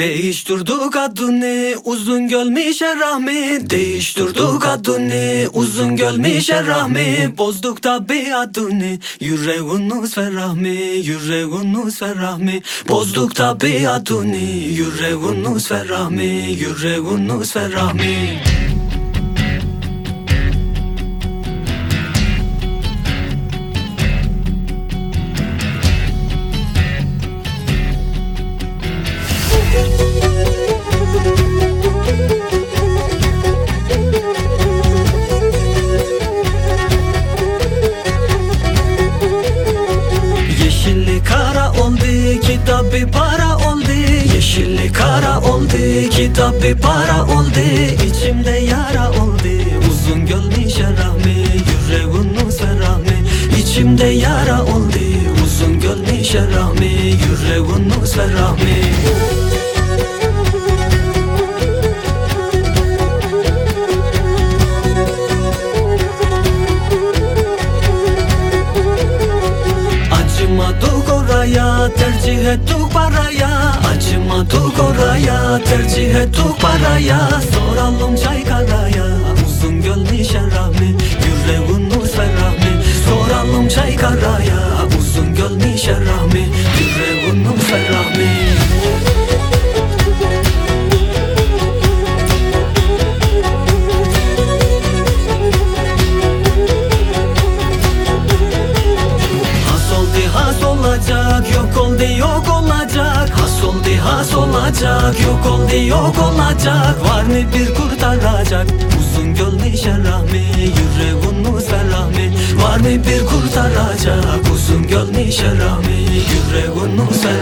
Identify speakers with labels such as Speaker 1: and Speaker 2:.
Speaker 1: Değiştirdik adını uzun gölmişe rahmi Değiştirdik adını uzun gölmişe rahmi Bozduk tabi adını yüreğiniz ferahmi Yüreğiniz ferahmi Bozduk tabi adını yüreğiniz ferahmi Yüreğiniz ferahmi Yeşilli kitabı para oldu Yeşilli kara oldu kitabı para oldu İçimde yara oldu. Uzun gölmişe rahmi Yüreğiniz ferahmi İçimde yara oldu. Uzun gölmişe rahmi Yüreğiniz ferahmi Acımadık tercih ettik paraya Acımadık oraya tercih ettik paraya. Soralım çay karaya uzun gölmişe rahmi Yüreğiniz ferahmi Soralım çay karaya uzun gölmişe rahmi Yüreğiniz ferahmi has olacak Yok oldu yok olacak. Var mı bir kurtaracak? Uzun gölmişe rahmi Yüreğiniz ferahmi Var mı bir kurtaracak? Uzun gölmişe rahmi Yüreğiniz ferahmi